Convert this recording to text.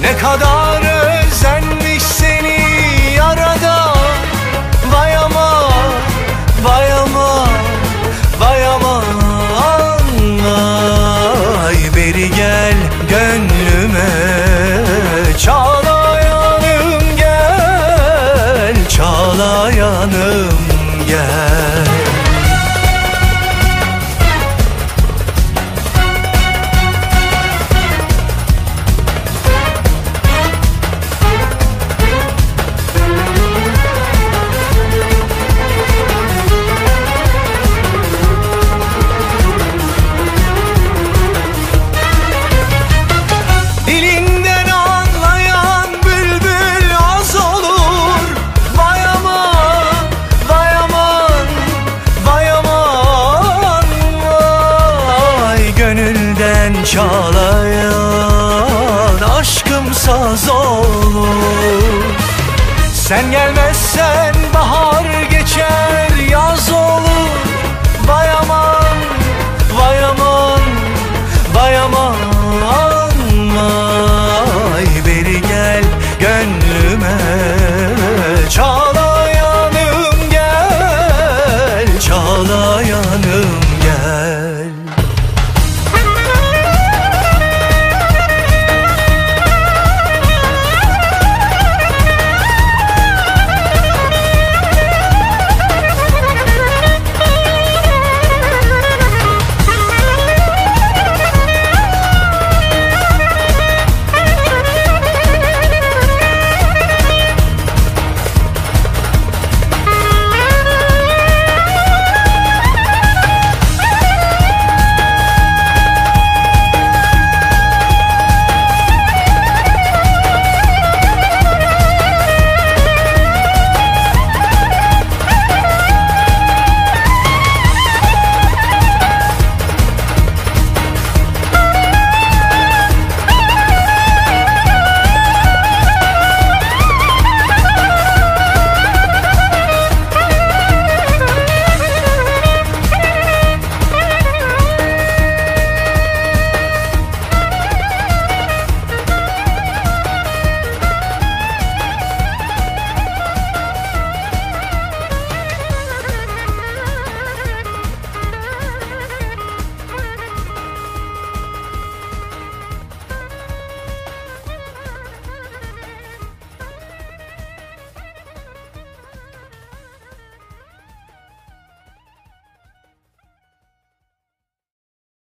Ne kadar özen gönülden çağlayan aşkım saz olur. Sen gelmezsen bahar